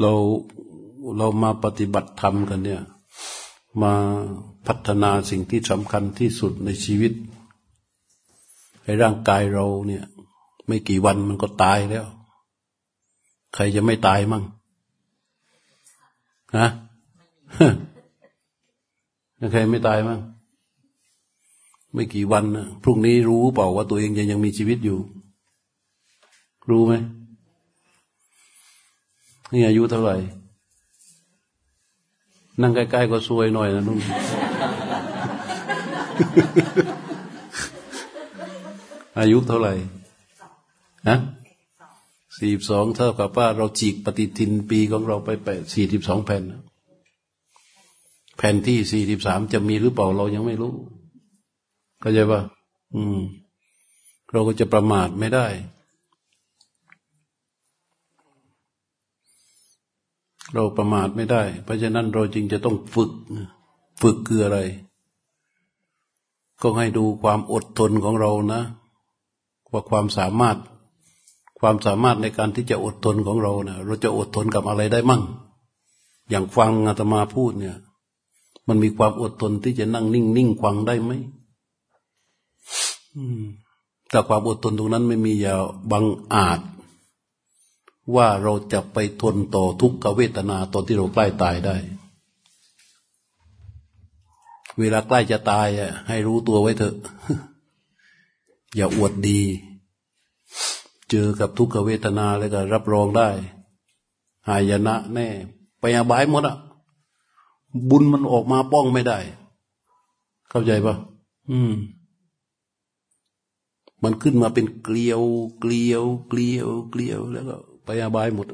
เราเรามาปฏิบัติธรรมกันเนี่ย มาพัฒนาสิ่งที่สำคัญที่สุดในชีวิตให้ร่างกายเราเนี่ย ไม่กี่วันมันก็ตายแล้ว ใครจะไม่ตายมั่งฮะใครไม่ตายมั่งไม่กี่วันนะพรุ่งนี้รู้เปล่าว่าตัวเองยังยังมีชีวิตอยู่ รู้ไหม นี่อายุเท่าไหร่ นั่งใกล้ๆก็ซวยหน่อยนะนุ่นอายุเท่าไหร่ฮะสี่สองเท่ากับว่าเราจีกปฏิทินปีของเราไปแปดสี่สิบสองแผ่นแผ่นที่สี่สิบสามจะมีหรือเปล่าเรายังไม่รู้เข้าใจป่ะอืม เราก็จะประมาทไม่ได้ เราประมาทไม่ได้ เพราะฉะนั้นเราจึงจะต้องฝึก ฝึกคืออะไร ก็ให้ดูความอดทนของเรานะ ว่าความสามารถ ความสามารถในการที่จะอดทนของเรานะเราจะอดทนกับอะไรได้มั่ง อย่างฟังอาตมาพูดเนี่ย มันมีความอดทนที่จะนั่งนิ่งนิ่งฟังได้ไหมแต่ความอดทนตรงนั้นไม่มีอย่าบังอาจ ว่าเราจะไปทนต่อทุกขเวทนาตอนที่เราใกล้ตายได้ เวลาใกล้จะตายอะให้รู้ตัวไว้เถอะ อย่าอวดดี เจอกับทุกขเวทนาแล้วก็รับรองได้ หายนะแน่ ไปอาบายหมดอะ บุญมันออกมาป้องไม่ได้ เข้าใจปะอืมมันขึ้นมาเป็นเกลียว เกลียว เกลียว เกลียว แล้วก็ ไปอาบายหมด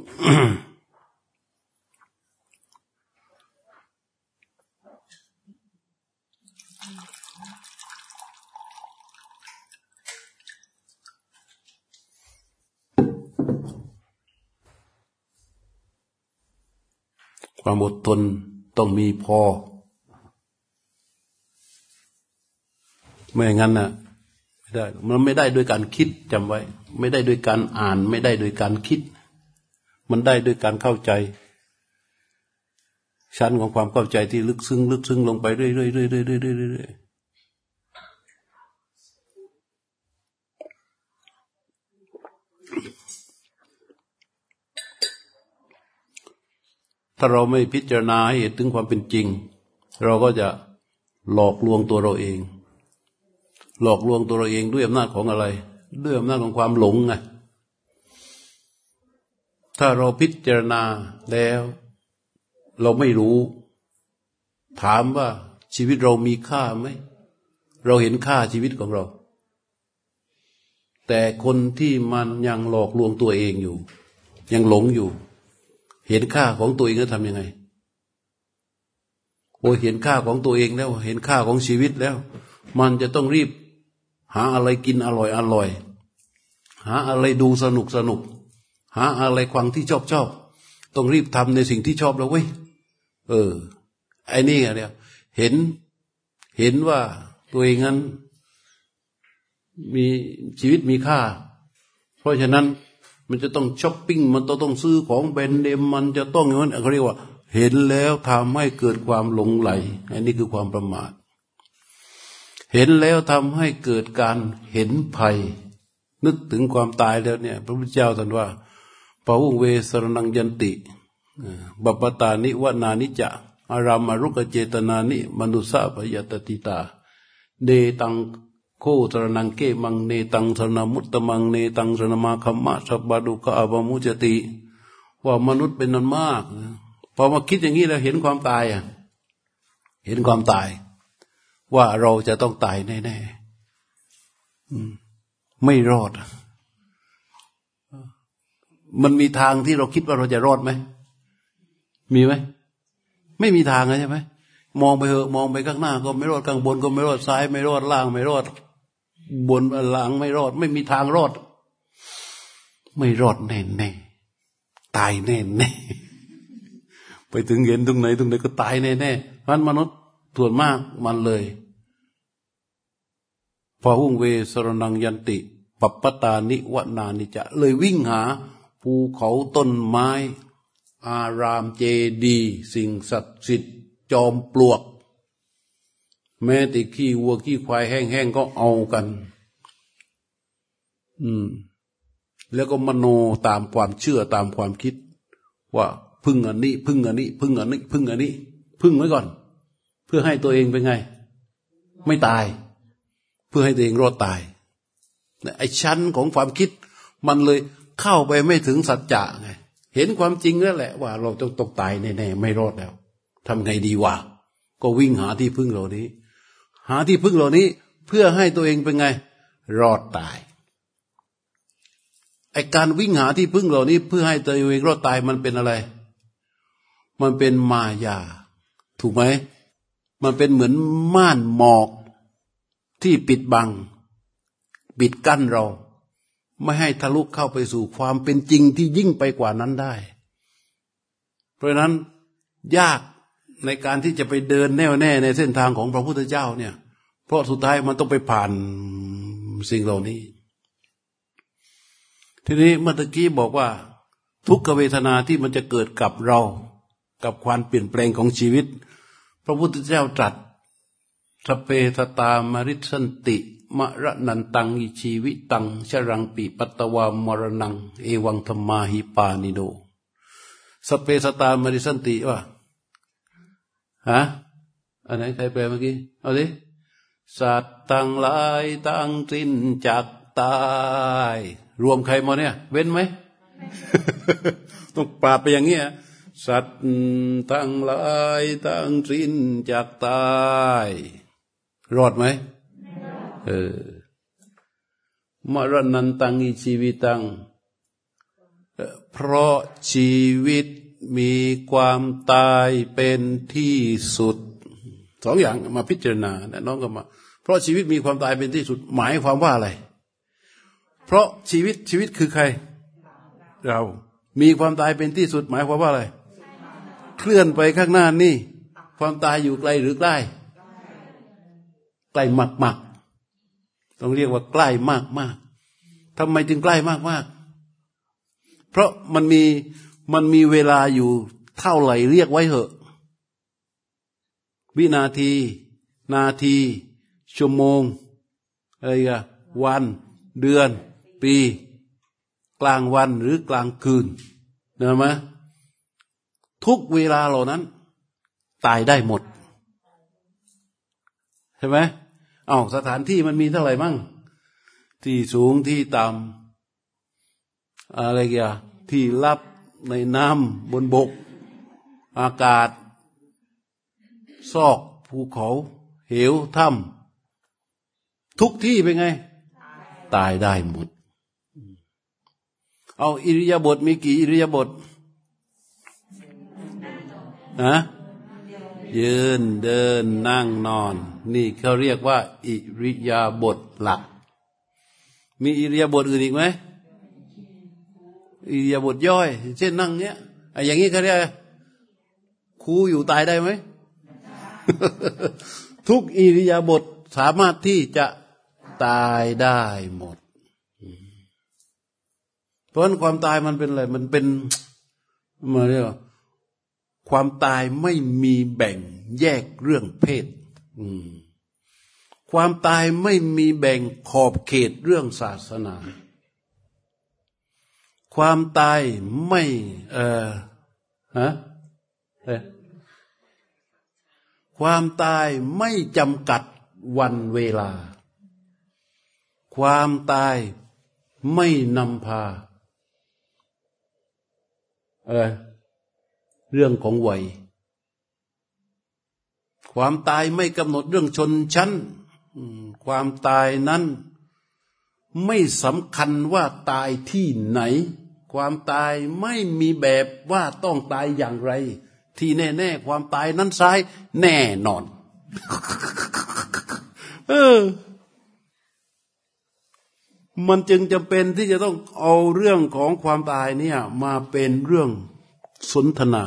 ความอดทนต้องมีพอ ไม่งั้นน่ะได้ มันไม่ได้ด้วยการคิดจำไว้ ไม่ได้ด้วยการอ่าน ไม่ได้ด้วยการคิด มันได้ด้วยการเข้าใจ ชั้นของความเข้าใจที่ลึกซึ้งลึกซึ้งลงไปเรื่อยๆเรื่อยๆเรื่อยๆเรื่อยๆถ้าเราไม่พิจารณาให้เห็นถึงความเป็นจริง เราก็จะหลอกลวงตัวเราเอง หลอกลวงตัวเราเองด้วยอำนาจของอะไร ด้วยอำนาจของความหลงไง ถ้าเราพิจารณาแล้ว เราไม่รู้ ถามว่าชีวิตเรามีค่าไหม เราเห็นค่าชีวิตของเรา แต่คนที่มันยังหลอกลวงตัวเองอยู่ ยังหลงอยู่ เห็นค่าของตัวเองจะทำยังไงโอ้เห็นค่าของตัวเองแล้ว เห็นค่าของชีวิตแล้ว มันจะต้องรีบ หาอะไรกินอร่อยอร่อย หาอะไรดูสนุกสนุก หาอะไรควังที่ชอบชอบต้องรีบทำในสิ่งที่ชอบแล้วเว้ยเออไอ้นี่เนี่ยเห็นเห็นว่าตัวเองนั้น มีชีวิตมีค่า เพราะฉะนั้นมันจะต้องช้อปปิ้ง มันต้องต้องซื้อของ brand name มันจะต้องอย่างนั้นเขาเรียกว่า เห็นแล้วทำให้เกิดความหลงใหล อันนี้คือความประมาท เห็นแล้วทำให้เกิดการเห็นภัย นึกถึงความตายแล้วเนี่ย พระพุทธเจ้าตรัสว่า พะหุง เว สะระณังยันติ ปัพพะตานิ วะนานิจะอารามะรุกขะเจตะยานิ มะนุสสา ภะยะตัชชิตา เนตังโคตรนังเกมังเนตังสนามุตตมังเนตังสนามาคัมมะสับบาดุกะอบามุจติ ว่ามนุษย์เป็นนันมากพอมาคิดอย่างนี้แล้วเห็นความตายอะเห็นความตาย ว่าเราจะต้องตายแน่ๆไม่รอด มันมีทางที่เราคิดว่าเราจะรอดไหม มีไหม ไม่มีทางใช่ไหม มองไปเหอะมองไปข้างหน้า ก็ไม่รอด ข้างบนก็ไม่รอด ซ้ายไม่รอด ล่างไม่รอด บนหลังไม่รอด ไม่มีทางรอด ไม่รอดแน่แน่ตายแน่แน่ไปถึงเห็นตรงไหนตรงไหนก็ตายแน่แน่เพราะมนุษย์ส่วนมากมันเลยพอหุ่งเวสรนังยันติ ปัปปตานิวนานิจะ เลยวิ่งหา ภูเขาต้นไม้ อารามเจดี สิ่งศักดิ์สิทธิ์จอมปลวก แม้แต่ขี้วัวขี้ควายแห้งๆก็เอากัน อืม แล้วก็มโนตามความเชื่อตามความคิด ว่าพึ่งอันนี้ พึ่งอันนี้ พึ่งอันนี้ พึ่งอันนี้ พึ่งไว้ก่อน เพื่อให้ตัวเองเป็นไง ไม่ตาย เพื่อให้ตัวเองรอดตายไอ้ชั้นของความคิดมันเลย เข้าไปไม่ถึงสัจจะไงเห็นความจริงแล้วแหละว่าเราต้องตกตายแน่ๆไม่รอดแล้วทำไงดีวะก็วิ่งหาที่พึ่งเหล่านี้ หาที่พึ่งเหล่านี้เพื่อให้ตัวเองเป็นไง รอดตายไอการวิ่งหาที่พึ่งเหล่านี้ เพื่อให้ตัวเองรอดตายมันเป็นอะไร มันเป็นมายา ถูกไหมมันเป็นเหมือนม่านหมอกที่ปิดบัง ปิดกั้นเรา ไม่ให้ทะลุเข้าไปสู่ความเป็นจริงที่ยิ่งไปกว่านั้นได้ เพราะนั้นยากในการที่จะไปเดินแน่วแน่ในเส้นทางของพระพุทธเจ้าเนี่ย เพราะสุดท้ายมันต้องไปผ่านสิ่งเหล่านี้ ทีนี้เมื่อกี้บอกว่า ทุกขเวทนาที่มันจะเกิดกับเรา กับความเปลี่ยนแปลงของชีวิต พระพุทธเจ้าตรัสสเปสตามริสันติ มรนันตังอิชีวิตังชรังปีปัตวามรณัง เอวังธรรมาหิปานิโดสเปสตามริสันติว่าฮะอันไหนใครแปลเมื่อกี้เอาดิสัตว์ตั้งหลายตั้งสิ้นจากตาย รวมใครมาเนี่ย เว้นไหม ต้องปราบไปอย่างเงี้ยสัตว์ตั้งหลายตั้งสิ้นจากตาย รอดไหม เออมรณันตังอิชีวิตัง เพราะชีวิตมีความตายเป็นที่สุดสองอย่างมาพิจารณาแต่น้องก็มา เพราะชีวิตมีความตายเป็นที่สุด หมายความว่าอะไร เพราะชีวิตชีวิตคือใคร เรามีความตายเป็นที่สุด หมายความว่าอะไร เคลื่อนไปข้างหน้านี่ ความตายอยู่ไกลหรือใกล้ ใกล้มาก ต้องเรียกว่าใกล้มากๆทำไมจึงใกล้มากๆเพราะมันมีมันมีเวลาอยู่เท่าไหร่เรียกไว้เหอะ วินาที นาที ชั่วโมง อะไรกันวัน เดือน ปี กลางวันหรือกลางคืนเห็นไหมทุกเวลาเหล่านั้น ตายได้หมด ใช่ไหม อ้าวสถานที่มันมีเท่าไหร่มั่ง ที่สูงที่ต่ำอะไรกันที่ลับในน้ำบนบก อากาศ ซอกภูเขา เหวถ้ำทุกที่เป็นไง ตายได้หมด เอาอิริยาบถมีกี่อิริยาบถนะ ยืนเดินนั่งนอน นี่เขาเรียกว่า อิริยาบถหลัก มีอิริยาบถอื่นอีกไหมอิริยาบถย่อย เช่นนั่งเนี้ยไอ้อย่างนี้เขาเรียกคูอยู่ตายได้ไหมทุกอิริยาบถสามารถที่จะตายได้หมด เพราะความตายมันเป็นอะไร มันเป็นมาเรียก ความตายไม่มีแบ่งแยกเรื่องเพศ ความตายไม่มีแบ่งขอบเขตเรื่องศาสนา ความตายไม่ เออฮะความตายไม่จำกัดวันเวลา ความตายไม่นำพา เอะไร เรื่องของวัย ความตายไม่กำหนดเรื่องชนชั้น ความตายนั้นไม่สำคัญว่าตายที่ไหน ความตายไม่มีแบบว่าต้องตายอย่างไร ที่แน่ ๆ ความตายนั้นซ้ายแน่นอน เออ มันจึงจำเป็นที่จะต้องเอาเรื่องของความตายเนี่ย มาเป็นเรื่องสนทนา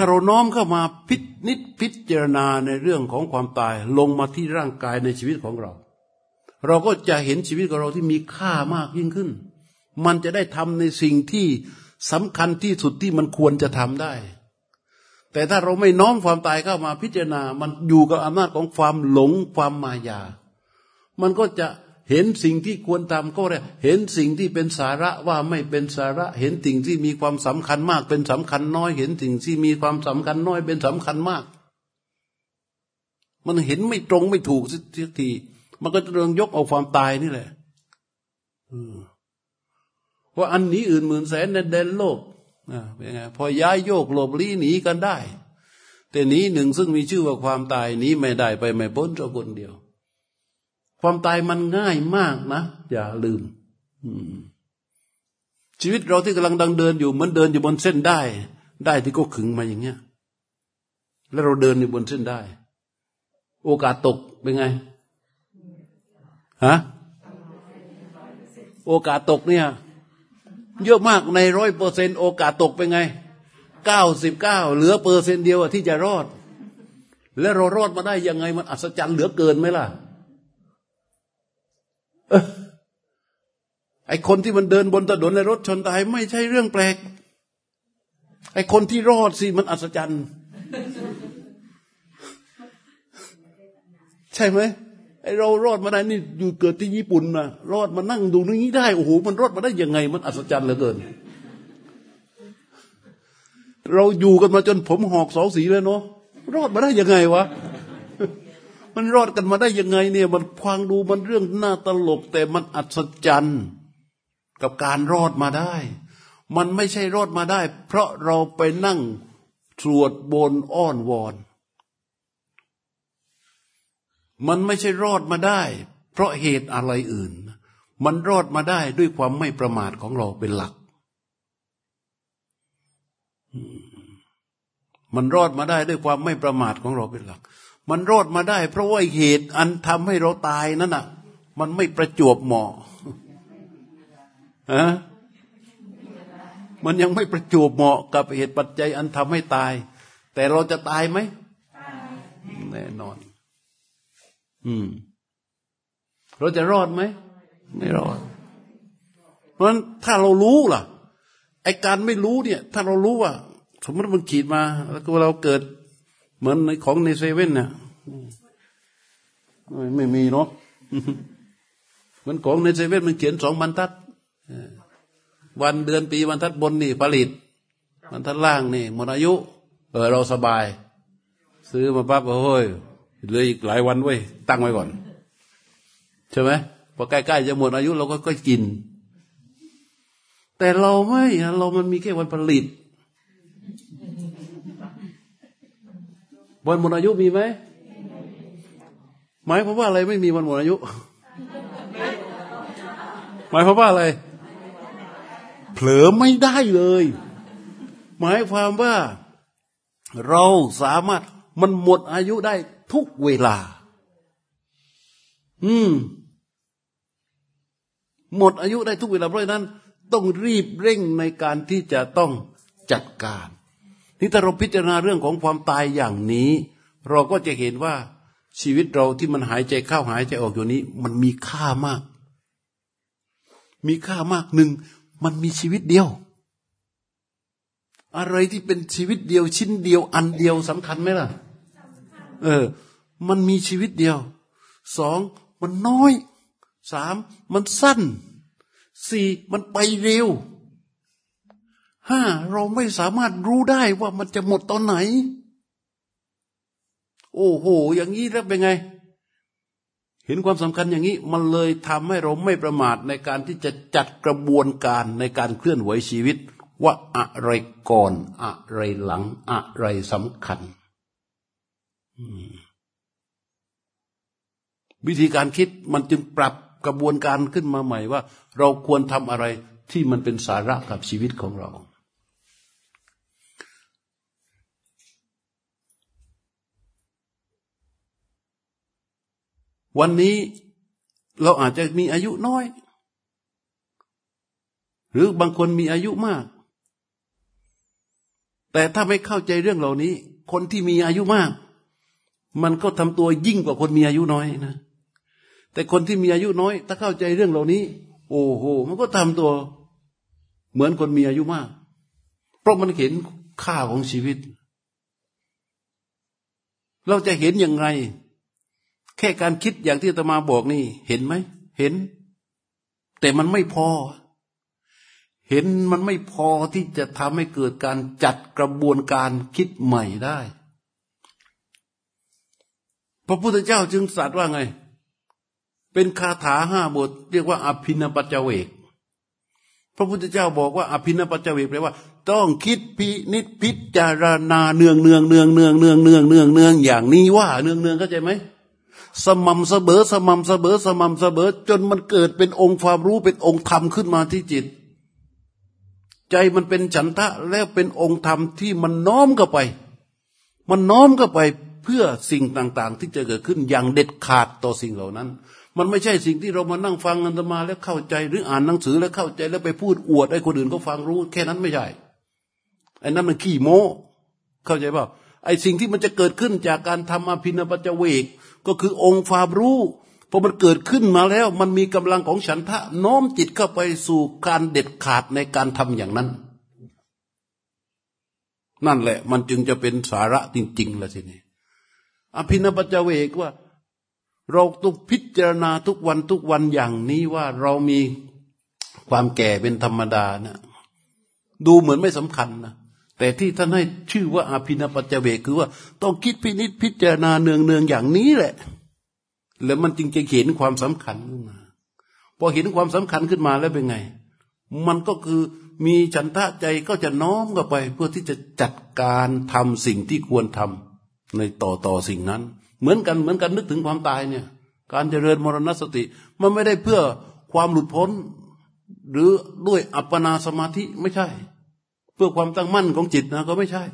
ถ้าเราน้อมเข้ามาพินิจพิจารณาในเรื่องของความตายลงมาที่ร่างกายในชีวิตของเรา เราก็จะเห็นชีวิตของเราที่มีค่ามากยิ่งขึ้น มันจะได้ทำในสิ่งที่สำคัญที่สุดที่มันควรจะทำได้ แต่ถ้าเราไม่น้อมความตายเข้ามาพิจารณา มันอยู่กับอำนาจของความหลงความมายา มันก็จะ เห็นสิ่งที่ควรทำก็ได้เห็นสิ่งที่เป็นสาระว่าไม่เป็นสาระ เห็นสิ่งที่มีความสำคัญมาก เป็นสำคัญน้อย เห็นสิ่งที่มีความสำคัญน้อย เป็นสำคัญมาก มันเห็นไม่ตรงไม่ถูกสักที มันก็จะเรื่องยกเอาความตายนี่แหละว่าอันนี้อื่นหมื่นแสนในแดนโลกเป็นไงพอย้ายโยกหลบลี้หนีกันได้ แต่นี้หนึ่งซึ่งมีชื่อว่าความตายนี้ไม่ได้ไปไม่พ้นเจ้าคนเดียว ความตายมันง่ายมากนะ อย่าลืมชีวิตเราที่กำลังดังเดินอยู่เหมือนเดินอยู่บนเส้นได้ ได้ที่ก็ขึงมาอย่างเงี้ย แล้วเราเดินอยู่บนเส้นได้ โอกาสตกเป็นไงฮะโอกาสตกเนี่ย เยอะมากในร้อยเปอร์เซนโอกาสตกเป็นไงเก้าสิบเก้าเหลือเปอร์เซนต์เดียวที่จะรอด แล้วเรารอดมาได้ยังไงมันอัศจรรย์เหลือเกินไหมล่ะ ไอคนที่มันเดินบนถนนในรถชนตายไม่ใช่เรื่องแปลก ไอคนที่รอดสิมันอัศจรรย์ใช่ไหมไอเรารอดมาได้นี่อยู่เกิดที่ญี่ปุ่นนะรอดมานั่งดูนี้ได้โอ้โหมันรอดมาได้ยังไง มันอัศจรรย์เหลือเกิน เราอยู่กันมาจนผมหอกสองสีเลยเนาะรอดมาได้ยังไงวะ มันรอดกันมาได้ยังไงเนี่ยมันฟังดูมันเรื่องน่าตลก แต่มันอัศจรรย์กับการรอดมาได้ มันไม่ใช่รอดมาได้ เพราะเราไปนั่งสวดบนอ้อนวอน มันไม่ใช่รอดมาได้ เพราะเหตุอะไรอื่น มันรอดมาได้ด้วยความไม่ประมาทของเราเป็นหลัก มันรอดมาได้ด้วยความไม่ประมาทของเราเป็นหลัก มันรอดมาได้ เพราะว่าเหตุอันทำให้เราตายนั่นน่ะ มันไม่ประจวบเหมาะฮะมันยังไม่ประจวบเหมาะกับเหตุปัจจัยอันทำให้ตาย แต่เราจะตายไหมแน่นอน อืม เราจะรอดไหม ไม่รอด เพราะฉะนั้นถ้าเรารู้ล่ะ ไอการไม่รู้เนี่ย ถ้าเรารู้ว่า สมมติมันขีดมา แล้วก็เราเกิด เหมือนในของในเซเว่นเนี่ยไม่มีเนาะเหมือนของในเซเว่นมันเขียนสองบรรทัดวันเดือนปีบรรทัดบนนี่ผลิตบรรทัดล่างนี่หมดอายุ เออเราสบาย ซื้อมาปั๊บโอ้ยเหลืออีกหลายวันเว้ยตั้งไว้ก่อน ใช่ไหมพอใกล้ๆจะหมดอายุเราก็ก็กิน แต่เราไม่เรามันมีแค่วันผลิต วันหมดอายุมีไหมหมายความว่าอะไรไม่มีวันหมดอายุ หมายความว่าอะไร เผลอไม่ได้เลย หมายความว่าเราสามารถมันหมดอายุได้ทุกเวลา อืม หมดอายุได้ทุกเวลาเพราะฉะนั้น ต้องรีบเร่งในการที่จะต้องจัดการ นี่ถ้าเราพิจารณาเรื่องของความตายอย่างนี้ เราก็จะเห็นว่าชีวิตเราที่มันหายใจเข้าหายใจออกอยู่นี้ มันมีค่ามาก มีค่ามากหนึ่งมันมีชีวิตเดียว อะไรที่เป็นชีวิตเดียวชิ้นเดียว อันเดียวสำคัญไหมล่ะ เออ มันมีชีวิตเดียวสองมันน้อยสามมันสั้นสี่มันไปเร็ว ห้าเราไม่สามารถรู้ได้ว่ามันจะหมดตอนไหน โอ้โห อย่างนี้แล้วเป็นไง เห็นความสำคัญอย่างนี้ มันเลยทำให้เราไม่ประมาทในการที่จะจัดกระบวนการในการเคลื่อนไหวชีวิต ว่าอะไรก่อนอะไรหลัง อะไรสำคัญ วิธีการคิดมันจึงปรับกระบวนการขึ้นมาใหม่ว่า เราควรทำอะไรที่มันเป็นสาระกับชีวิตของเรา วันนี้เราอาจจะมีอายุน้อย หรือบางคนมีอายุมาก แต่ถ้าไม่เข้าใจเรื่องเหล่านี้ คนที่มีอายุมาก มันก็ทำตัวยิ่งกว่าคนมีอายุน้อยนะ แต่คนที่มีอายุน้อย ถ้าเข้าใจเรื่องเหล่านี้ โอ้โห มันก็ทำตัวเหมือนคนมีอายุมาก เพราะมันเห็นค่าของชีวิต เราจะเห็นยังไง แค่การคิดอย่างที่ตมาบอกนี่ เห็นไหม เห็น แต่มันไม่พอ เห็นมันไม่พอที่จะทำให้เกิดการจัดกระบวนการคิดใหม่ได้ พระพุทธเจ้าจึงสัตว์ว่าไง เป็นคาถาห้าบท เรียกว่า อภินปัจเจเวกพระพุทธเจ้าบอกว่า อภินปัจเจเวกแปลว่า ต้องคิดพินิจพิจารณาเนืองเนืองเนืองเนืองเนืองเนืองเนืองเนืองอย่างนี้ว่า เนืองเนืองเข้าใจไหม สม่ำเสมอสม่ำเสมอสม่ำเสมอจนมันเกิดเป็นองค์ความรู้เป็นองค์ธรรมขึ้นมาที่จิต ใจมันเป็นฉันทะแล้วเป็นองค์ธรรมที่มันน้อมเข้าไป มันน้อมเข้าไปเพื่อสิ่งต่าง ๆ ที่จะเกิดขึ้นอย่างเด็ดขาดต่อสิ่งเหล่านั้น มันไม่ใช่สิ่งที่เรามานั่งฟังอันตมาแล้วเข้าใจหรืออ่านหนังสือแล้วเข้าใจแล้วไปพูดอวดให้คนอื่นก็ฟังรู้ แค่นั้นไม่ใช่ไอ้นั้นมันขี้โม้ เข้าใจเปล่าไอ้สิ่งที่มันจะเกิดขึ้นจากการทำอภินปัจเวก ก็คือองค์ความรู้พอมันเกิดขึ้นมาแล้วมันมีกำลังของฉันทะน้อมจิตเข้าไปสู่การเด็ดขาดในการทำอย่างนั้น นั่นแหละ มันจึงจะเป็นสาระจริงๆละทีนี้อภินปัจเวกว่า เราต้องพิจารณาทุกวันทุกวันอย่างนี้ว่าเรามีความแก่เป็นธรรมดานะดูเหมือนไม่สำคัญนะ แต่ที่ท่านให้ชื่อว่าอาภินปัจเจเวคือว่าต้องคิดพินิจพิจารณาเนืองเนืองอย่างนี้แหละ แล้วมันจึงจะเห็นความสำคัญขึ้นมา พอเห็นความสำคัญขึ้นมาแล้วเป็นไง มันก็คือมีฉันทะใจก็จะน้อมเข้าไป เพื่อที่จะจัดการทำสิ่งที่ควรทำในต่อต่อสิ่งนั้น เหมือนกันเหมือนกันนึกถึงความตายเนี่ย การเจริญมรณสติ มันไม่ได้เพื่อความหลุดพ้น หรือด้วยอัปปนาสมาธิไม่ใช่ เพื่อความตั้งมั่นของจิตนะก็ไม่ใช่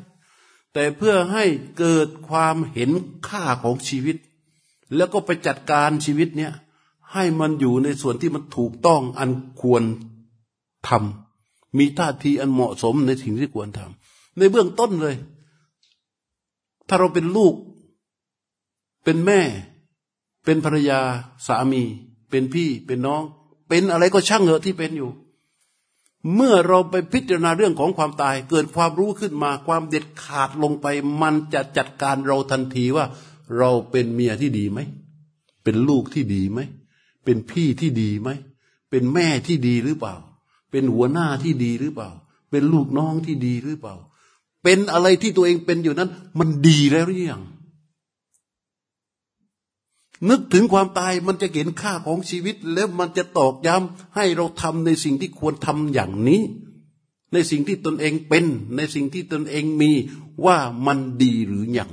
แต่เพื่อให้เกิดความเห็นค่าของชีวิต แล้วก็ไปจัดการชีวิตเนี่ยให้มันอยู่ในส่วนที่มันถูกต้องอันควรทำมีท่าทีอันเหมาะสมในสิ่งที่ควรทำในเบื้องต้นเลย ถ้าเราเป็นลูก เป็นแม่ เป็นภรรยาสามี เป็นพี่เป็นน้อง เป็นอะไรก็ช่างเหอะที่เป็นอยู่ เมื่อเราไปพิจารณาเรื่องของความตาย เกิดความรู้ขึ้นมาความเด็ดขาดลงไป มันจะจัดการเราทันทีว่า เราเป็นเมียที่ดีไหม เป็นลูกที่ดีไหม เป็นพี่ที่ดีไหม เป็นแม่ที่ดีหรือเปล่า เป็นหัวหน้าที่ดีหรือเปล่า เป็นลูกน้องที่ดีหรือเปล่า เป็นอะไรที่ตัวเองเป็นอยู่นั้น มันดีแล้วหรือยัง นึกถึงความตายมันจะเห็นค่าของชีวิต แล้วมันจะตอกย้ำให้เราทำในสิ่งที่ควรทำอย่างนี้ ในสิ่งที่ตนเองเป็น ในสิ่งที่ตนเองมีว่ามันดีหรือยัง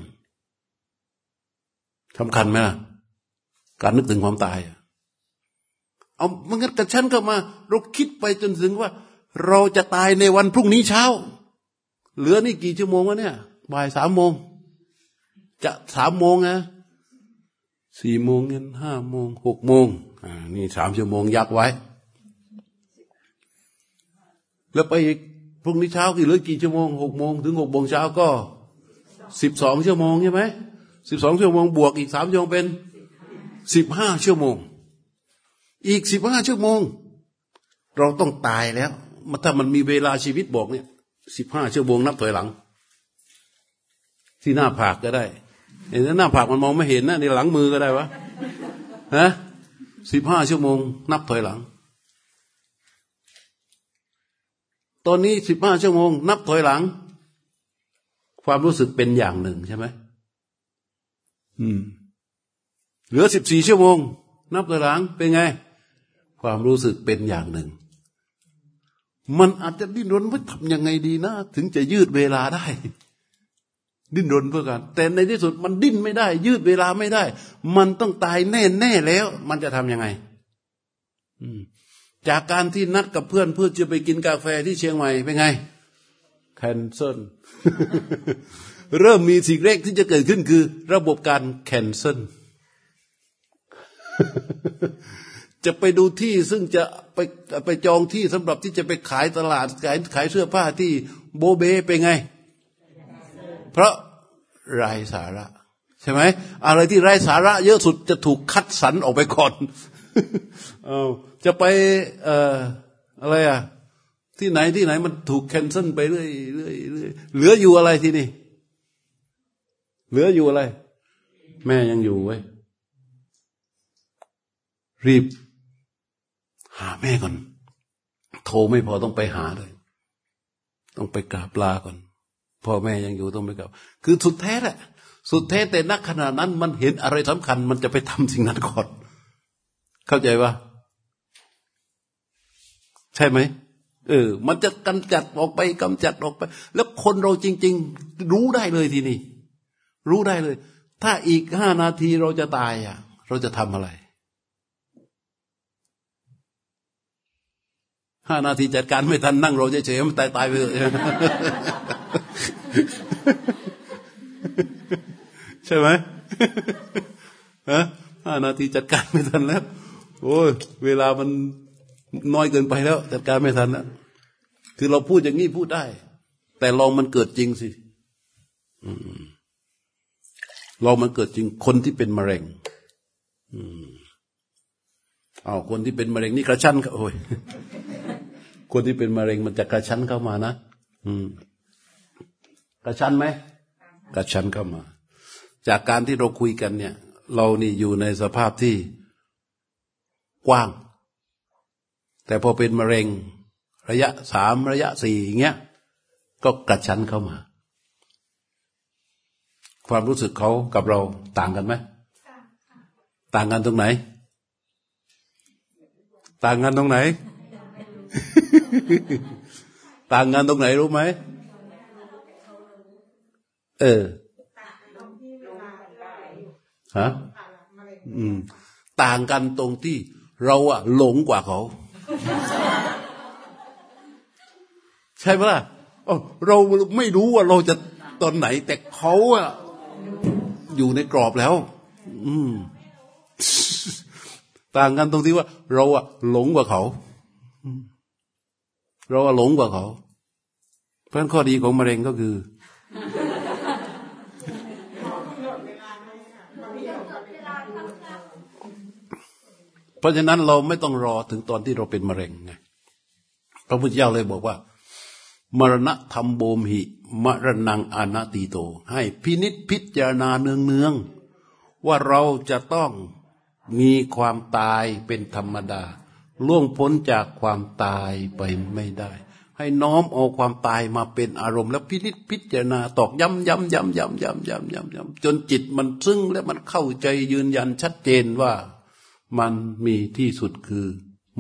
สำคัญไหมล่ะการนึกถึงความตาย เอามันงั้นกับฉันก็มา เราคิดไปจนถึงว่า เราจะตายในวันพรุ่งนี้เช้า เหลือนี่กี่ชั่วโมงวะเนี่ยบ่ายสามโมง จะสามโมงนะ สี่โมงเย็นห้าโมงหกโมงอ่านี่สามชั่วโมงยักไว้ แล้วไปอีกพรุ่งนี้เช้ากี่เหลือกี่ชั่วโมงหกโมงถึงหกโมงเช้าก็สิบสองชั่วโมงใช่ไหมสิบสองชั่วโมงบวกอีกสามชั่วโมงเป็นสิบห้าชั่วโมง อีกสิบห้าชั่วโมง เราต้องตายแล้วมาถ้ามันมีเวลาชีวิตบอกเนี่ยสิบห้าชั่วโมงนับถอยหลัง ที่หน้าผากก็ได้ เห็นหน้าผากมันมองไม่เห็นนะในหลังมือก็ได้วะฮะสิบห้าชั่วโมง นับถอยหลัง ตอนนี้สิบห้าชั่วโมง นับถอยหลัง ความรู้สึกเป็นอย่างหนึ่งใช่ไหมอืม เหลือสิบสี่ชั่วโมง นับถอยหลังเป็นไง ความรู้สึกเป็นอย่างหนึ่ง มันอาจจะดิ้นรนว่าทำยังไงดีนะ ถึงจะยืดเวลาได้ ดิ้นรนเพื่อกันแต่ในที่สุดมันดิ้นไม่ได้ ยืดเวลาไม่ได้ มันต้องตายแน่แน่แล้ว มันจะทํำยังไงจากการที่นัดกับเพื่อนเพื่อจะไปกินกาแฟที่เชียงใหม่เป็นไงแคนเซิลเริ่มมีสิ่งแรกที่จะเกิดขึ้นคือ ระบบการแคนเซิลจะไปดูที่ซึ่งจะไปไปจองที่สำหรับที่จะไปขายตลาดขายขายเสื้อผ้าที่โบเบเป็นไง เพราะไร้สาระ ใช่ไหมอะไรที่ไร้สาระ เยอะสุดจะถูกคัดสรรออกไปก่อนเอาจะไปเอ่ออะไรอะที่ไหนที่ไหนมันถูกแคนเซิลไปเรื่อยเรื่อยเรื่อยเหลืออยู่อะไรที่นี่ เหลืออยู่อะไร แม่ยังอยู่ไว้รีบ หาแม่ก่อน โทรไม่พอต้องไปหาเลย ต้องไปกราบลาก่อน พ่อแม่ยังอยู่ต้องไปกราบคือสุดแท้แหละ สุดแท้แต่นักขณะนั้น มันเห็นอะไรสำคัญ มันจะไปทำสิ่งนั้นก่อน เข้าใจว่าใช่ไหมเออ มันจะกำจัดออกไปกำจัดออกไป แล้วคนเราจริง ๆ รู้ได้เลยทีนี้รู้ได้เลย ถ้าอีกห้านาทีเราจะตายอะ เราจะทำอะไรห้านาทีจัดการไม่ทันนั่งเราเฉยๆมันตายตายไปเลย ใช่ไหมฮะห้านาทีจัดการไม่ทันแล้ว โอ้ยเวลามันน้อยเกินไปแล้ว จัดการไม่ทันแล้วคือเราพูดอย่างนี้พูดได้ แต่ลองมันเกิดจริงสิลองมันเกิดจริง คนที่เป็นมะเร็งอืมเอาคนที่เป็นมะเร็งนี่กระชั้นโอ้ยคนที่เป็นมะเร็งมันจะกระชั้นเข้ามานะอืม กระชั้นไหมกระชั้นเข้ามา จากการที่เราคุยกันเนี่ย เรานี่อยู่ในสภาพที่กว้าง แต่พอเป็นมะเร็ง ระยะสามระยะสี่อย่างเงี้ยก็กระชั้นเข้ามา ความรู้สึกเขากับเราต่างกันไหมต่างกันตรงไหน ต่างกันตรงไหน ต่างกันตรงไหนรู้ไหม เออฮะอืม ต่างกันตรงที่เราอะหลงกว่าเขา ใช่ไหมล่ะเราไม่รู้ว่าเราจะตอนไหน แต่เขาอะอยู่ในกรอบแล้ว อืม ต่างกันตรงที่ว่า เราอะหลงกว่าเขาเราหลงกว่าเขา เพราะข้อดีของมะเร็งก็คือ เพราะฉะนั้นเราไม่ต้องรอถึงตอนที่เราเป็นมะเร็งไงพระพุทธเจ้าเลยบอกว่า มรณะธรรมโบมหิ มรณังอนาติโต ให้พินิษพิจารณาเนืองเนืองว่าเราจะต้องมีความตายเป็นธรรมดา ล่วงพ้นจากความตายไปไม่ได้ ให้น้อมเอาความตายมาเป็นอารมณ์ แล้วพิจิตพิจารณาตอกย้ำย้ำย้ำย้ำย้ำย้ำย้ำย้ำจนจิตมันซึ้งและมันเข้าใจยืนยันชัดเจนว่า มันมีที่สุดคือ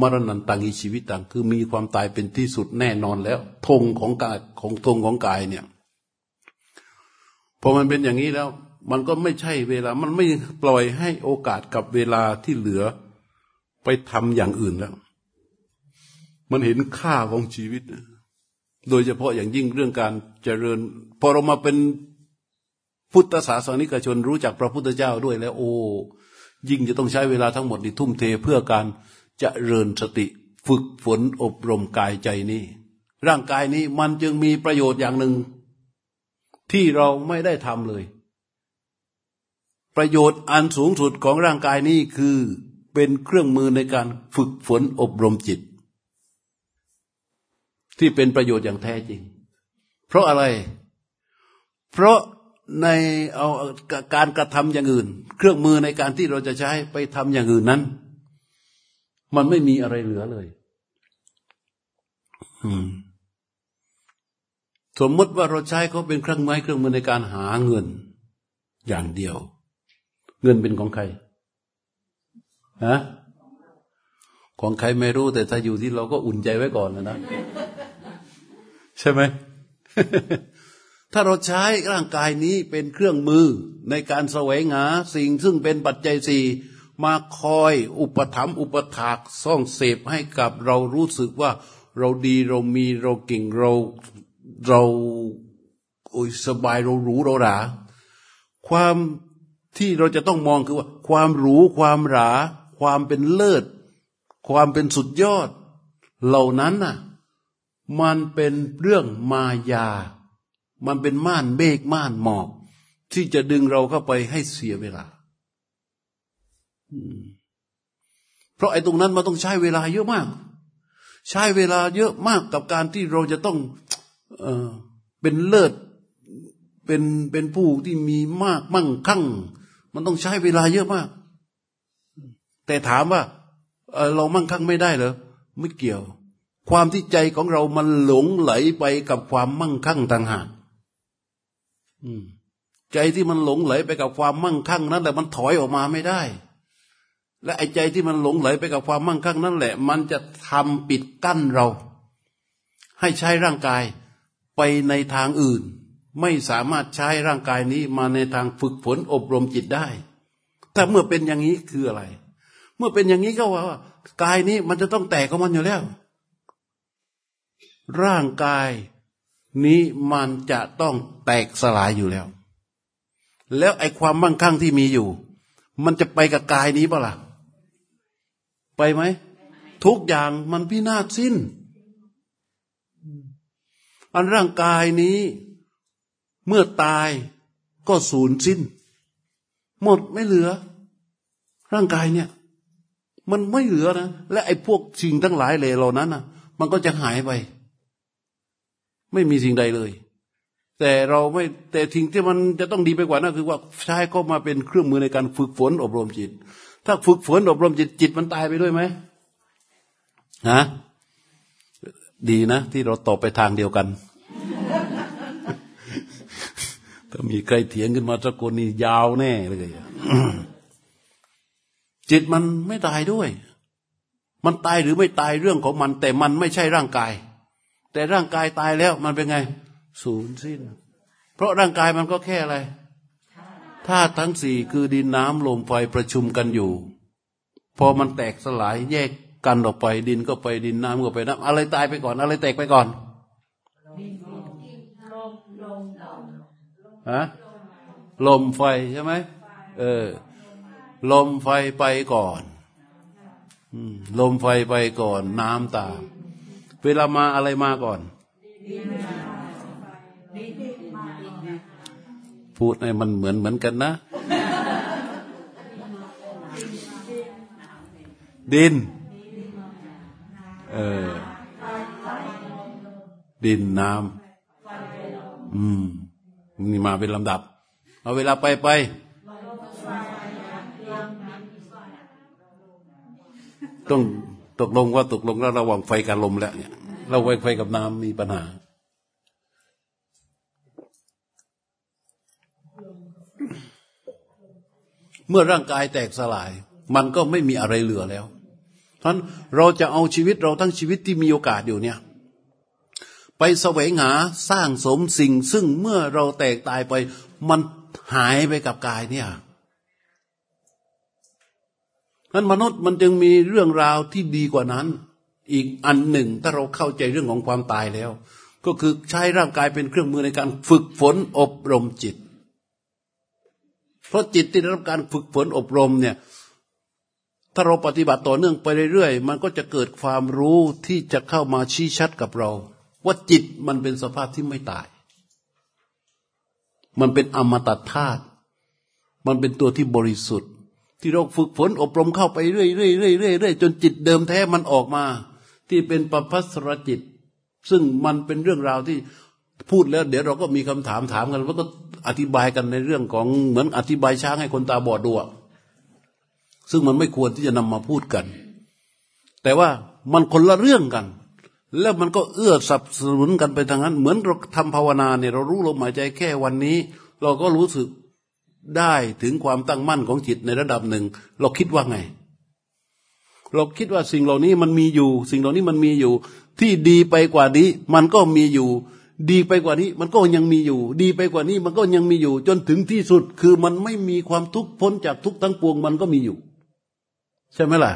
มรณะตังอีชีวิตตังคือมีความตายเป็นที่สุดแน่นอนแล้วธงของกายของธงของกายเนี่ยพอมันเป็นอย่างนี้แล้ว มันก็ไม่ใช่เวลา มันไม่ปล่อยให้โอกาสกับเวลาที่เหลือไปทำอย่างอื่นแล้ว มันเห็นค่าของชีวิต โดยเฉพาะอย่างยิ่งเรื่องการเจริญ พอเรามาเป็นพุทธศาสนิกชนรู้จักพระพุทธเจ้าด้วยแล้ว โอ้ ยิ่งจะต้องใช้เวลาทั้งหมดนี่ทุ่มเทเพื่อการจะเริญสติ ฝึกฝนอบรมกายใจนี้ร่างกายนี้มันจึงมีประโยชน์อย่างหนึ่ง ที่เราไม่ได้ทำเลย ประโยชน์อันสูงสุดของร่างกายนี้คือเป็นเครื่องมือในการฝึกฝนอบรมจิต ที่เป็นประโยชน์อย่างแท้จริง เพราะอะไร เพราะ ในเอาการกระทำอย่างอื่น เครื่องมือในการที่เราจะใช้ไปทำอย่างอื่นนั้น มันไม่มีอะไรเหลือเลยสมมติว่าเราใช้เขาเป็นเครื่องไม้เครื่องมือในการหาเงิน อย่างเดียว เงินเป็นของใครฮะของใครไม่รู้ แต่ถ้าอยู่ที่เราก็อุ่นใจไว้ก่อนนะนะ ใช่ไหม ถ้าเราใช้ร่างกายนี้เป็นเครื่องมือในการแสวงหาสิ่งซึ่งเป็นปัจจัยสี่มาคอยอุปถัมภ์อุปถากซ่องเสพให้กับเรารู้สึกว่าเราดีเรามีเราเก่งเราเราโอ้ยสบายเรารู้เราหรา ความที่เราจะต้องมองคือว่า ความรู้ความหรา ความเป็นเลิศ ความเป็นสุดยอด เหล่านั้นน่ะ มันเป็นเรื่องมายา มันเป็นม่านเมฆม่านหมอกที่จะดึงเราเข้าไปให้เสียเวลา เพราะไอ้ตรงนั้นมันต้องใช้เวลาเยอะมาก ใช้เวลาเยอะมากกับการที่เราจะต้องเออเป็นเลิศ เป็นเป็นผู้ที่มีมากมั่งคั่ง มันต้องใช้เวลาเยอะมาก แต่ถามว่าเเรามั่งคั่งไม่ได้เหรอไม่เกี่ยว ความที่ใจของเรามันหลงไหลไปกับความมั่งคั่งต่างหาก ใจที่มันหลงไหลไปกับความมั่งคั่งนั้นแต่มันถอยออกมาไม่ได้ และไอ้ใจที่มันหลงไหลไปกับความมั่งคั่งนั่นแหละ มันจะทำปิดกั้นเรา ให้ใช้ร่างกายไปในทางอื่น ไม่สามารถใช้ร่างกายนี้มาในทางฝึกฝนอบรมจิตได้ ถ้าเมื่อเป็นอย่างนี้คืออะไร เมื่อเป็นอย่างนี้ก็ว่ากายนี้มันจะต้องแตกของมันอยู่แล้ว ร่างกาย นี้มันจะต้องแตกสลายอยู่แล้ว แล้วไอ้ความมั่งคั่งที่มีอยู่ มันจะไปกับกายนี้เปล่าล่ะ ไปไหม ทุกอย่างมันพินาศสิ้น อันร่างกายนี้ เมื่อตายก็สูญสิ้น หมดไม่เหลือ ร่างกายเนี่ย มันไม่เหลือนะ และไอ้พวกสิ่งทั้งหลายเหล่านั้นนะมันก็จะหายไป ไม่มีสิ่งใดเลย แต่เราไม่แต่ทิ้งที่มันจะต้องดีไปกว่านั้นคือว่าใช้ก็มาเป็นเครื่องมือในการฝึกฝนอบรมจิต ถ้าฝึกฝนอบรมจิตจิตมันตายไปด้วยไหมฮะดีนะ ที่เราตอบไปทางเดียวกัน ถ้ามีใครเถียงขึ้นมาสักคนนี่ยาวแน่เลยจิตมันไม่ตายด้วย มันตายหรือไม่ตายเรื่องของมัน แต่มันไม่ใช่ร่างกาย แต่ร่างกายตายแล้วมันเป็นไง สูญสิ้น เพราะร่างกายมันก็แค่อะไรธาตุทั้งสี่คือดินน้ำลมไฟประชุมกันอยู่ พอมันแตกสลายแยกกันออกไปดินก็ไปดินน้ำก็ไปน้ำอะไรตายไปก่อน อะไรแตกไปก่อนฮะลมไฟใช่ไหมเออ ลมไฟไปก่อนลมไฟไปก่อน น้ำตาม เวลามาอะไรมาก่อน พูดให้มันเหมือนเหมือนกันนะ ดิน เออ ดินน้ำอืมนี่มาเป็นลำดับ เอาเวลาไปไปต้อง ตกลงว่าตกลงแล้วระหว่างไฟกับลมแล้วเนี่ยเราไฟไฟกับน้ำมีปัญหา เมื่อร่างกายแตกสลาย มันก็ไม่มีอะไรเหลือแล้วเพราะเราจะเอาชีวิตเราทั้งชีวิตที่มีโอกาสอยู่เนี่ย ไปแสวงหาสร้างสมสิ่ง ซึ่งเมื่อเราแตกตายไป มันหายไปกับกายเนี่ย นั้นมนุษย์มันจึงมีเรื่องราวที่ดีกว่านั้น อีกอันหนึ่งถ้าเราเข้าใจเรื่องของความตายแล้ว ก็คือใช้ร่างกายเป็นเครื่องมือในการฝึกฝนอบรมจิต เพราะจิตที่ได้รับการฝึกฝนอบรมเนี่ยถ้าเราปฏิบัติต่อเนื่องไปเรื่อยๆ มันก็จะเกิดความรู้ที่จะเข้ามาชี้ชัดกับเรา ว่าจิตมันเป็นสภาพที่ไม่ตาย มันเป็นอมตะธาตุมันเป็นตัวที่บริสุทธิ์ ที่เราฝึกฝนอบรมเข้าไปเรื่อยๆเรื่อยๆเรื่อยจนจิตเดิมแท้มันออกมา ที่เป็นปภัสรจิต ซึ่งมันเป็นเรื่องราวที่พูดแล้ว เดี๋ยวเราก็มีคำถามถามกันแล้วก็อธิบายกันในเรื่องของเหมือนอธิบายช้างให้คนตาบอดดูซึ่งมันไม่ควรที่จะนำมาพูดกัน แต่ว่ามันคนละเรื่องกัน แล้วมันก็เอื้อสับสนุนกันไปทางนั้น เหมือนเราทำภาวนาเนี่ยเรารู้ลมหายใจแค่วันนี้ เราก็รู้สึก ได้ถึงความตั้งมั่นของจิตในระดับหนึ่ง เราคิดว่าไง เราคิดว่าสิ่งเหล่านี้มันมีอยู่ สิ่งเหล่านี้มันมีอยู่ ที่ดีไปกว่านี้ มันก็มีอยู่ ดีไปกว่านี้ มันก็ยังมีอยู่ ดีไปกว่านี้ มันก็ยังมีอยู่ จนถึงที่สุดคือมันไม่มีความทุกข์พ้นจากทุกทั้งปวงมันก็มีอยู่ ใช่ไหมล่ะ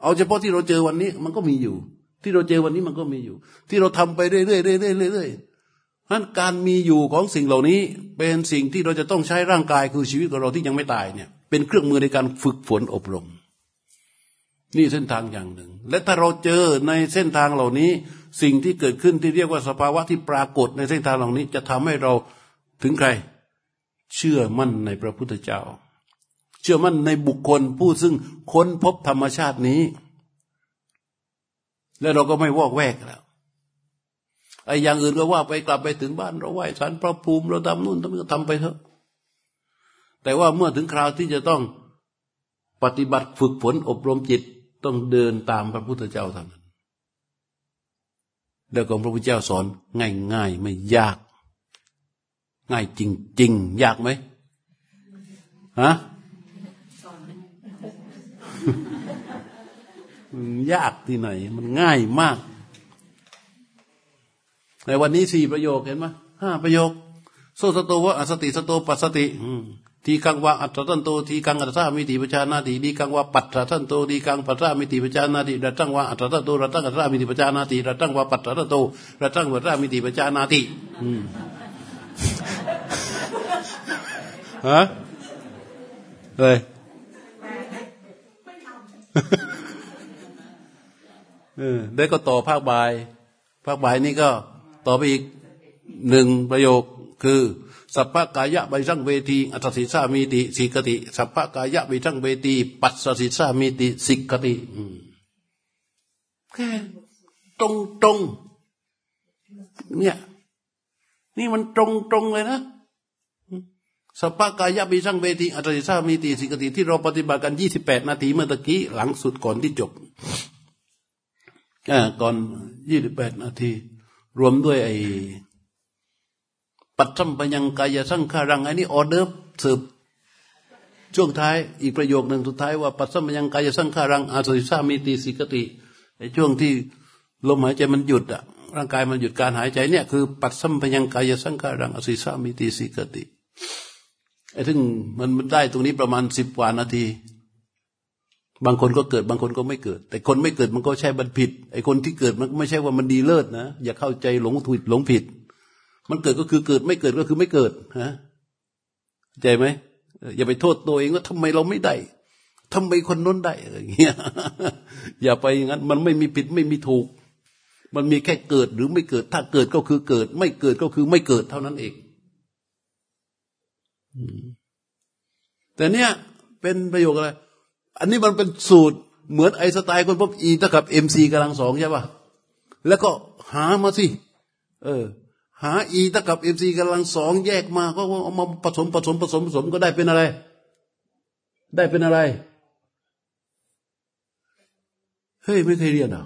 เอาเฉพาะที่เราเจอวันนี้ มันก็มีอยู่ ที่เราเจอวันนี้มันก็มีอยู่ ที่เราทำไปเรื่อยๆเรื่อยๆเรื่อยๆ นั้นการมีอยู่ของสิ่งเหล่านี้เป็นสิ่งที่เราจะต้องใช้ร่างกายคือชีวิตของเราที่ยังไม่ตายเนี่ยเป็นเครื่องมือในการฝึกฝนอบรม นี่เส้นทางอย่างหนึ่ง และถ้าเราเจอในเส้นทางเหล่านี้ สิ่งที่เกิดขึ้นที่เรียกว่าสภาวะที่ปรากฏในเส้นทางเหล่านี้ จะทำให้เราถึงใคร เชื่อมั่นในพระพุทธเจ้า เชื่อมั่นในบุคคลผู้ซึ่งค้นพบธรรมชาตินี้ แล้วเราก็ไม่วอกแวกแล้ว ไอ้อย่างอื่นก็ว่าไปกลับไปถึงบ้าน เราไหว้สันพระภูมิเราทำนู่นทำนี่ก็ทำไปเถอะ แต่ว่าเมื่อถึงคราวที่จะต้องปฏิบัติฝึกฝนอบรมจิตต้องเดินตามพระพุทธเจ้าเท่านั้นแล้วก็พระพุทธเจ้าสอนง่ายๆไม่ยาก ง่ายจริงๆยากไหมฮะยากที่ไหน มันง่ายมาก ในวันนี้สี่ประโยคเห็นไหมห้าประโยคโซสโตวะอสติสโตปัสสติทีกังวะอัตตันโตทีกังอัตตามิติปชานาติดีกังวะปัตตันโตดีกังปัตตามิติปชานาติรัตังวะอัตตันโตรัตังอัตตามิติปชานาติรัตังวะปัตตันโตรัตังปัตตามิติปชานาติฮะเลยเออได้ก็ต่อภาคบ่าย ภาคบ่ายนี่ก็ ต่อไปอีกหนึ่งประโยคคือสัพพกายะใบสั่งเวทีอัตสิสามีติสิกติสัพพกายะใบสั่งเวทีปัสสิสามีติสิกติแค่ตรงตรงเนี่ย นี่มันตรงตรงเลยนะสัพพกายะใบสั่งเวทีอัตสิสามีติสิกติที่เราปฏิบัติกันยี่สิบแปดนาทีเมื่อตะกี้หลังสุดก่อนที่จบก่อนยี่สิบแปดนาที รวมด้วยไอ้ปัจจัมปยังกายสังขารังอันนี้ออเดอร์สืบช่วงท้ายอีกประโยคหนึ่งสุดท้ายว่าปัจจัมปยังกายสังขารังอาศิสามีติสิกติในช่วงที่ลมหายใจมันหยุดอะร่างกายมันหยุดการหายใจเนี่ยคือปัจจัมปยังกายสังขารังอาศิสามีติสิกติไอ้ถึงมันมันได้ตรงนี้ประมาณสิบกว่านาที บางคนก็เกิดบางคนก็ไม่เกิด แต่คนไม่เกิดมันก็ใช่บันผิด ไอ้คนที่เกิดมันไม่ใช่ว่ามันดีเลิศนะอย่าเข้าใจหลงถูกหลงผิด มันเกิดก็คือเกิดไม่เกิดก็คือไม่เกิดฮะใจไหมอย่าไปโทษตัวเองว่าทำไมเราไม่ได้ทำไมคนน้นได้อะไรเงี้ยอย่าไปอย่างนั้น มันไม่มีผิดไม่มีถูก มันมีแค่เกิดหรือไม่เกิด ถ้าเกิดก็คือเกิด ไม่เกิดก็คือไม่เกิดเท่านั้นเองแต่เนี้ยเป็นประโยคอะไร อันนี้มันเป็นสูตรเหมือนไอน์สไตน์ค้นพบ E เท่ากับ MC กำลังสองใช่ป่ะแล้วก็หามาสิเออ หา E เท่ากับ MC กำลังสองแยกมาก็เอามาผสมผสมผสมผสมก็ได้เป็นอะไร ได้เป็นอะไร เฮ้ย ไม่เคยเรียนอะ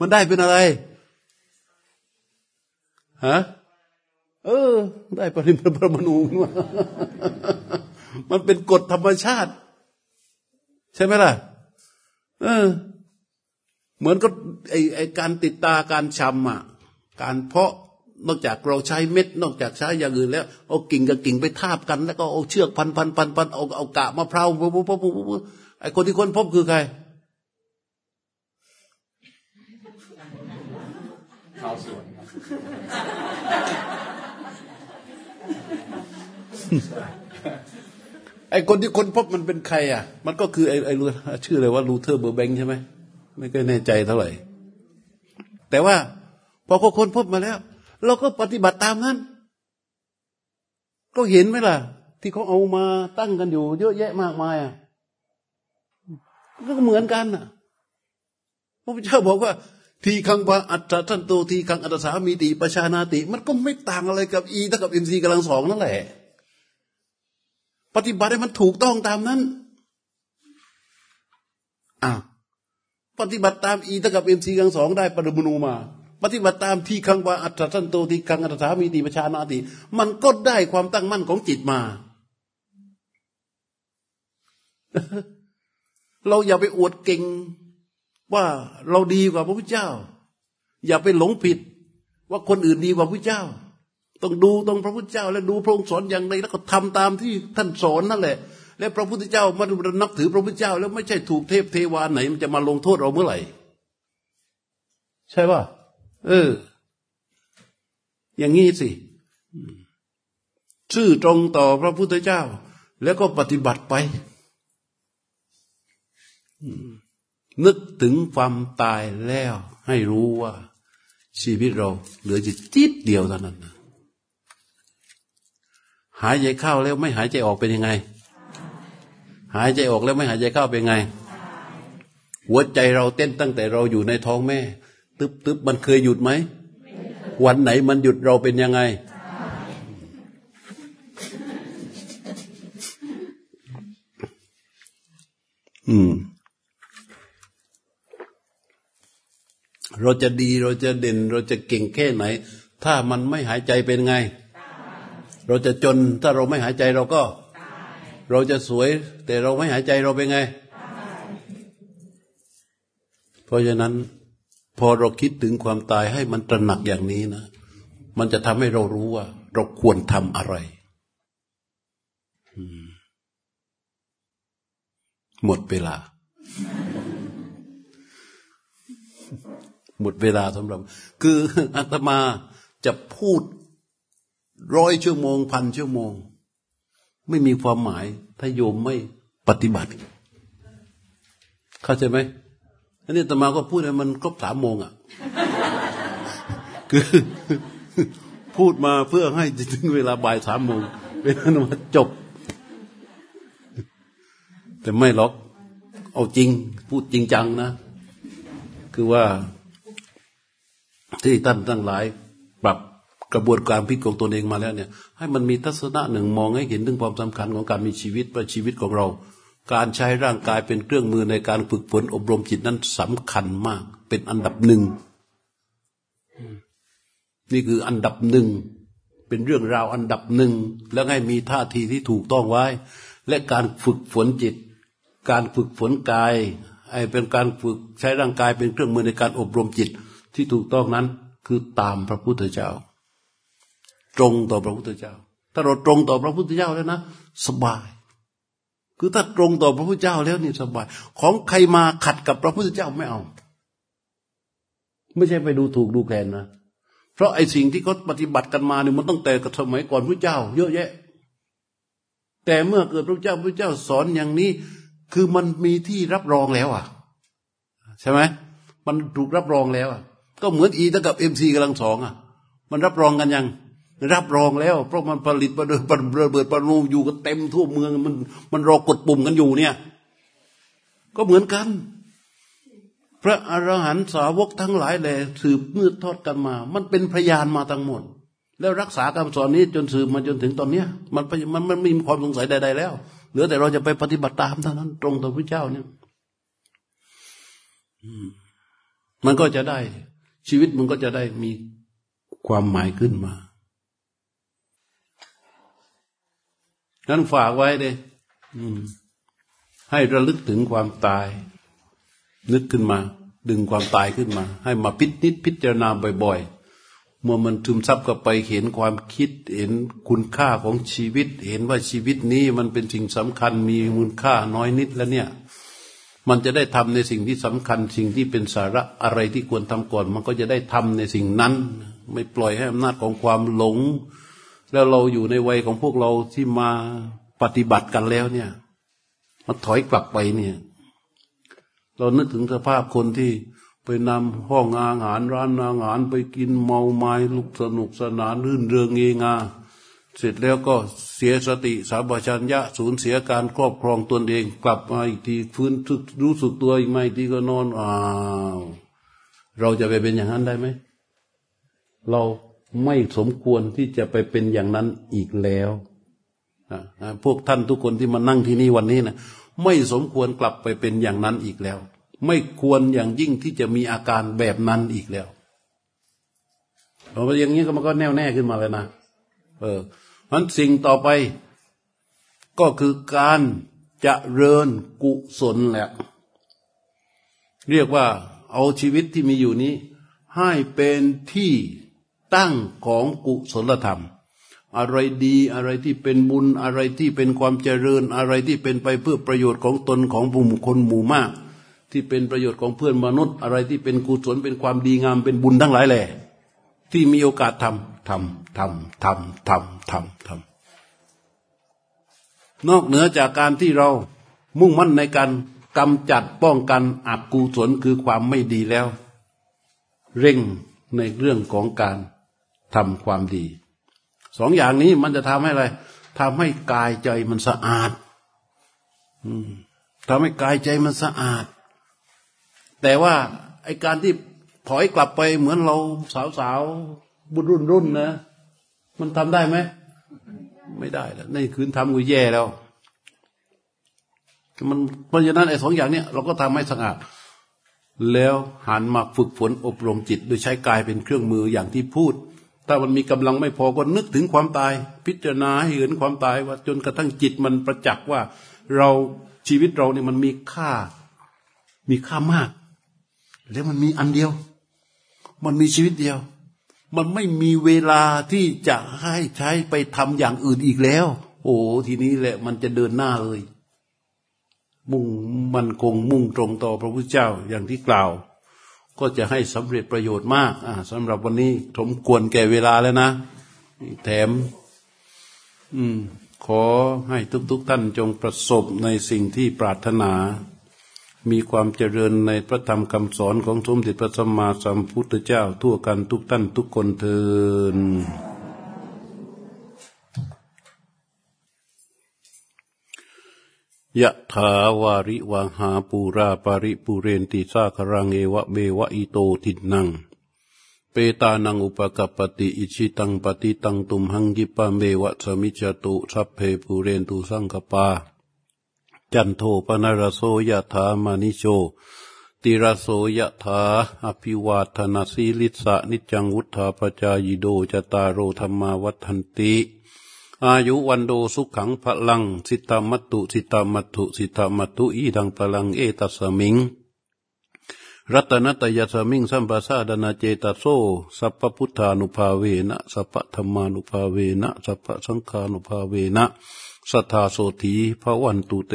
มันได้เป็นอะไรฮะเออ ได้ปริมาณประมาณูมา มันเป็นกฎธรรมชาติ ใช่ไหมล่ะ เออ เหมือนก็ไอไอการติดตาการชำอะ การเพาะนอกจากเราใช้เม็ด นอกจากใช้อย่างอื่นแล้ว เอากิ่งกับกิ่งไปทาบกัน แล้วก็เอาเชือกพันพันพันพันเอาเอากะมะพร้าวปุ๊บปุ๊บปุ๊บปุ๊บไอคนที่คนพบคือใครชาวสวน ไอ้คนที่คนพบมันเป็นใครอะ มันก็คือไอ้ไอ้ชื่ออะไรว่าลูเทอร์เบอร์แบงใช่ไหมไม่เคยแน่ใจเท่าไหร่ แต่ว่าพอเขาคนพบมาแล้ว เราก็ปฏิบัติตามนั้น ก็เห็นไหมล่ะ ที่เขาเอามาตั้งกันอยู่ เยอะแยะมากมายอะก็เหมือนกันอะพระพุทธเจ้าบอกว่า ทีฆังวาอัสสะสันโตทีฆังอัสสะสามีติ ปะชานาติ มันก็ไม่ต่างอะไรกับ E เท่ากับ MC กำลังสองนั่นแหละ ปฏิบัติให้มันถูกต้องตามนั้นอ้าวปฏิบัติตาม E เท่ากับ MC กำลังสองได้ปรมาณูมา ปฏิบัติตามทีฆัง วาอัสสะสันโตทีฆังอัสสะสามีติ ปะชานาติ มันก็ได้ความตั้งมั่นของจิตมา เราอย่าไปอวดเก่งว่าเราดีกว่าพระพุทธเจ้า อย่าไปหลงผิดว่าคนอื่นดีกว่าพระพุทธเจ้า ต้องดูตรงพระพุทธเจ้า และดูพระองค์สอนอย่างไรแล้วก็ทำตามที่ท่านสอนนั่นแหละ และพระพุทธเจ้ามันนับถือพระพุทธเจ้า แล้วไม่ใช่ถูกเทพเทวาไหน มันจะมาลงโทษเราเมื่อไหร่ ใช่ป่ะเออ อย่างนี้สิชื่อตรงต่อพระพุทธเจ้า แล้วก็ปฏิบัติไปนึกถึงความตายแล้ว ให้รู้ว่าชีวิตเราเหลือจะจิตเดียวเท่านั้น หายใจเข้าแล้วไม่หายใจออกเป็นยังไง หายใจออกแล้วไม่หายใจเข้าเป็นไง หัวใจเราเต้นตั้งแต่เราอยู่ในท้องแม่ ตึบตึบมันเคยหยุดไหม วันไหนมันหยุดเราเป็นยังไง อืม เราจะดีเราจะเด่น เราจะเก่งแค่ไหน ถ้ามันไม่หายใจเป็นไง เราจะจนถ้าเราไม่หายใจเราก็ เราจะสวย แต่เราไม่หายใจเราเป็นไง เพราะฉะนั้น พอเราคิดถึงความตายให้มันตระหนักอย่างนี้นะ มันจะทำให้เรารู้ว่า เราควรทำอะไรหมดเวลา หมดเวลาสำหรับ คืออาตมาจะพูด ร้อยชั่วโมงพันชั่วโมง ไม่มีความหมายถ้าโยมไม่ปฏิบัติ เข้าใจไหมอันนี้ตมาก็พูดให้มันครบสามโมงอะ คือพูดมาเพื่อให้ถึงเวลาบ่ายสามโมงเป็นอนุมาจบ แต่ไม่หรอก เอาจริง พูดจริงจังนะ คือว่าที่ท่านทั้งหลาย ปรับ กระบวนการพิจของตนเองมาแล้วเนี่ย ให้มันมีทัศนะหนึ่งมองให้เห็นถึงความสำคัญของการมีชีวิตว่าชีวิตของเรา การใช้ร่างกายเป็นเครื่องมือในการฝึกฝนอบรมจิตนั้นสำคัญมาก เป็นอันดับหนึ่งนี่คืออันดับหนึ่งเป็นเรื่องราวอันดับหนึ่งแล้วให้มีท่าทีที่ถูกต้องไว้ และการฝึกฝนจิต การฝึกฝนกายไอ้เป็นการฝึกใช้ร่างกายเป็นเครื่องมือในการอบรมจิตที่ถูกต้องนั้น คือตามพระพุทธเจ้า ตรงต่อพระพุทธเจ้า ถ้าเราตรงต่อพระพุทธเจ้าแล้วนะ สบาย คือถ้าตรงต่อพระพุทธเจ้าแล้วนี่สบาย ของใครมาขัดกับพระพุทธเจ้าไม่เอา ไม่ใช่ไปดูถูกดูแคลนนะเพราะไอ้สิ่งที่เขาปฏิบัติกันมาเนี่ยมันต้องแต่กับสมัยก่อนพระเจ้า เยอะแยะ แต่เมื่อเกิดพระเจ้าพระเจ้าสอนอย่างนี้ คือมันมีที่รับรองแล้วอะ ใช่ไหมมันถูกรับรองแล้วอะก็เหมือนอีเท่ากับเอ็มซีกำลังสองอะ มันรับรองกันยัง รับรองแล้ว เพราะมันผลิตประเดิดระเบิดปรนูอยู่กันเต็มทั่วเมืองมันมันรอกดปุ่มกันอยู่เนี่ย ก็เหมือนกัน พระอรหันตสาวกทั้งหลายแหล่สืบมืดทอดกันมา มันเป็นพยานมาทั้งหมด แล้วรักษาคำสอนนี้จนสืบมาจนถึงตอนเนี้ย มันมันมันไม่มีความสงสัยใด ๆ แล้วเหลือแต่เราจะไปปฏิบัติตามเท่านั้น ตรงต่อพระเจ้าเนี่ยมันก็จะได้ ชีวิตมันก็จะได้มีความหมายขึ้นมา นั้นฝากไว้เลยให้ระลึกถึงความตาย นึกขึ้นมา ดึงความตายขึ้นมา ให้มาพิจิตพิจารณาบ่อยๆเมื่อมันทึมซับกับไปเห็นความคิด เห็นคุณค่าของชีวิต เห็นว่าชีวิตนี้มันเป็นสิ่งสำคัญมีมูลค่าน้อยนิดแล้วเนี่ย มันจะได้ทำในสิ่งที่สำคัญ สิ่งที่เป็นสาระอะไรที่ควรทำก่อน มันก็จะได้ทำในสิ่งนั้น ไม่ปล่อยให้อำนาจของความหลง แล้วเราอยู่ในวัยของพวกเราที่มาปฏิบัติกันแล้วเนี่ยมันถอยกลับไปเนี่ย เรานึกถึงสภาพคนที่ไปนำห้องอาหารร้านอาหารไปกินเมาไม้ลุกสนุกสนานรื่นเริงเงาเสร็จแล้วก็เสียสติสาบชัญญะสูญเสียการครอบครองตนเอง กลับมาอีกทีฟื้นรู้สึกตัวอีกไม่ทีก็นอนอ้าวเราจะไปเป็นอย่างนั้นได้ไหมเรา ไม่สมควรที่จะไปเป็นอย่างนั้นอีกแล้วพวกท่านทุกคนที่มานั่งที่นี่วันนี้นะไม่สมควรกลับไปเป็นอย่างนั้นอีกแล้ว ไม่ควรอย่างยิ่งที่จะมีอาการแบบนั้นอีกแล้วเพราะอย่างนี้ก็มันก็แน่วแน่ขึ้นมาเลยนะเออมันสิ่งต่อไป ก็คือการจะเริญกุศลแหละ เรียกว่าเอาชีวิตที่มีอยู่นี้ ให้เป็นที่ ตั้งของกุศลธรรม อะไรดีอะไรที่เป็นบุญอะไรที่เป็นความเจริญอะไรที่เป็นไปเพื่อประโยชน์ของตนของบุคคลหมู่มาก ที่เป็นประโยชน์ของเพื่อนมนุษย์ อะไรที่เป็นกุศลเป็นความดีงามเป็นบุญทั้งหลายแหล่ที่มีโอกาสทำทำทำทำทำทำทำนอกเหนือจากการที่เรามุ่งมั่นในการกำจัดป้องกันอกุศลคือความไม่ดีแล้ว เร่งในเรื่องของการ ทำความดี สองอย่างนี้มันจะทำให้อะไรทำให้กายใจมันสะอาดทำให้กายใจมันสะอาด แต่ว่าไอการที่ถอยกลับไปเหมือนเราสาวๆบุรุ่นรุ่นนะมันทำได้ไหม ไม่ได้แล้วนี่คืนทำก็แย่แล้วมันเพราะฉะนั้นไอ้สองอย่างเนี้ยเราก็ทำให้สะอาดแล้วหันมาฝึกฝนอบรมจิต โดยใช้กายเป็นเครื่องมืออย่างที่พูด ถ้ามันมีกำลังไม่พอก็นึกถึงความตาย พิจารณาให้เห็นความตายว่าจนกระทั่งจิตมันประจักษ์ว่า เราชีวิตเราเนี่ยมันมีค่า มีค่ามาก แล้วมันมีอันเดียว มันมีชีวิตเดียว มันไม่มีเวลาที่จะให้ใช้ไปทำอย่างอื่นอีกแล้ว โอ้ทีนี้แหละมันจะเดินหน้าเลย มุ่งมันคงมุ่งตรงต่อพระพุทธเจ้าอย่างที่กล่าว ก็จะให้สำเร็จประโยชน์มากอ่าสำหรับวันนี้สมควรแก่เวลาแล้วนะ แถม อืม ขอให้ทุกๆทท่านจงประสบในสิ่งที่ปรารถนา มีความเจริญในพระธรรมคำสอนของสมเด็จพระสัมมาสัมพุทธเจ้าทั่วกันทุกท่านทุกคนเทิน ยะถาวาริวังหาปูราปาริปุเรนติสาครังเอวะเมวะอิโตทินัง เปตานังอุปกปปติอิชิตังปฏิตังตุมหังกิปะเมวะสมิจตุสัพเพปูเรนตุสังกัปปา จันโทปัณณะระโสยะถามะณิโชติระโสยะถา อะภิวาทะนะสีลิสสะนิจจังวุฑฒาปะจายิโน จัตตาโรธัมมาวัฑฒันติ อายุวัณโณ สุขัง พะลัง สิทธะมัตถุสิทธะมัตถุสิทธะมัตถุอิทัง พะลังเอตัสมิง ระตะนัตตะยัสมิงสัมปะสาทะนะเจตะโส สัพพะพุทธานุภาเวนะสัพธรรมานุภาเวนะสัพสังฆานุภาเวนะสัทธาโสธีพระวันตุเต